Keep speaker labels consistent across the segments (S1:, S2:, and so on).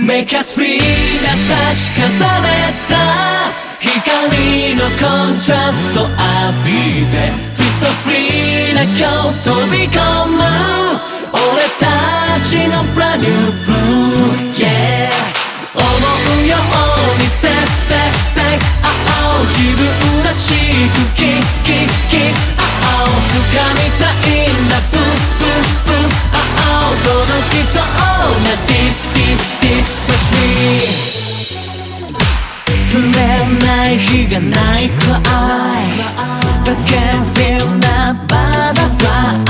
S1: Make us free. な差し重ねた光のコントラスト浴びて Free so free な今日飛び込む俺たちの brand new blue yeah 思うよう。にせっせっせ。っ set oh 自分らしくキッキッ kick kick oh 掴みたいんだ。ブンブン boom oh, 届きそうな Deep ない日がないくらい But can feel the butterfly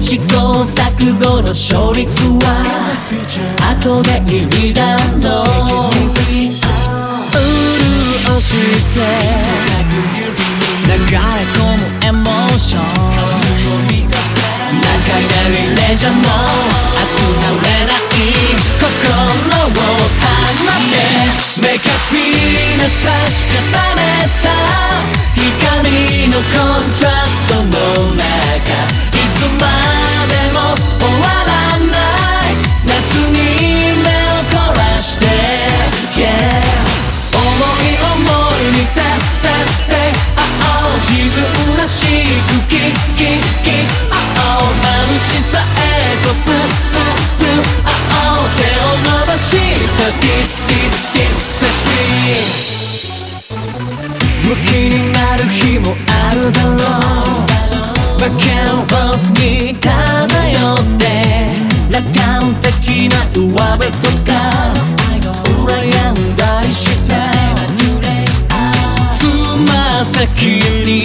S1: 試行錯誤の勝率は後で言い出そう。潤して。ムキになる日もあるだろう。バキャンバスに漂って楽観的な上辺とか。羨んだりしてつま先に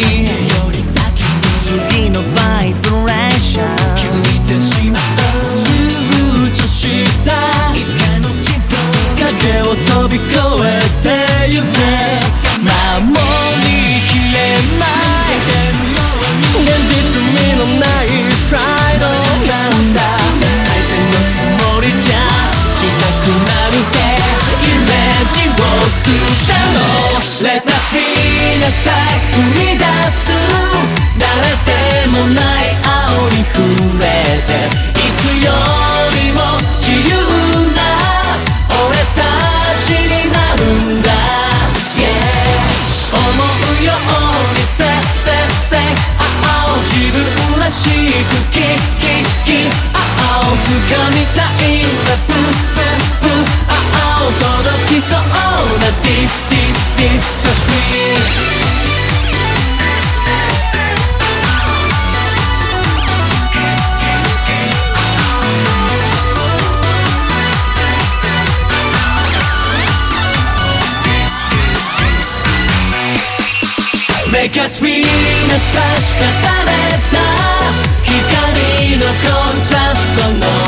S1: 次のバイブレーション。気づいてしまう躊躇した。いつかの人影を飛び越え be the sky 生み出す。誰でもない青に触れていつよりも自由な俺たちになるんだ。Yeah 思うようにせせせああ自分らしくキキキああ掴みたいんだ。プププああ届きそうなディディディ So sweet メカスフィーナス差しかされた光のコントラストの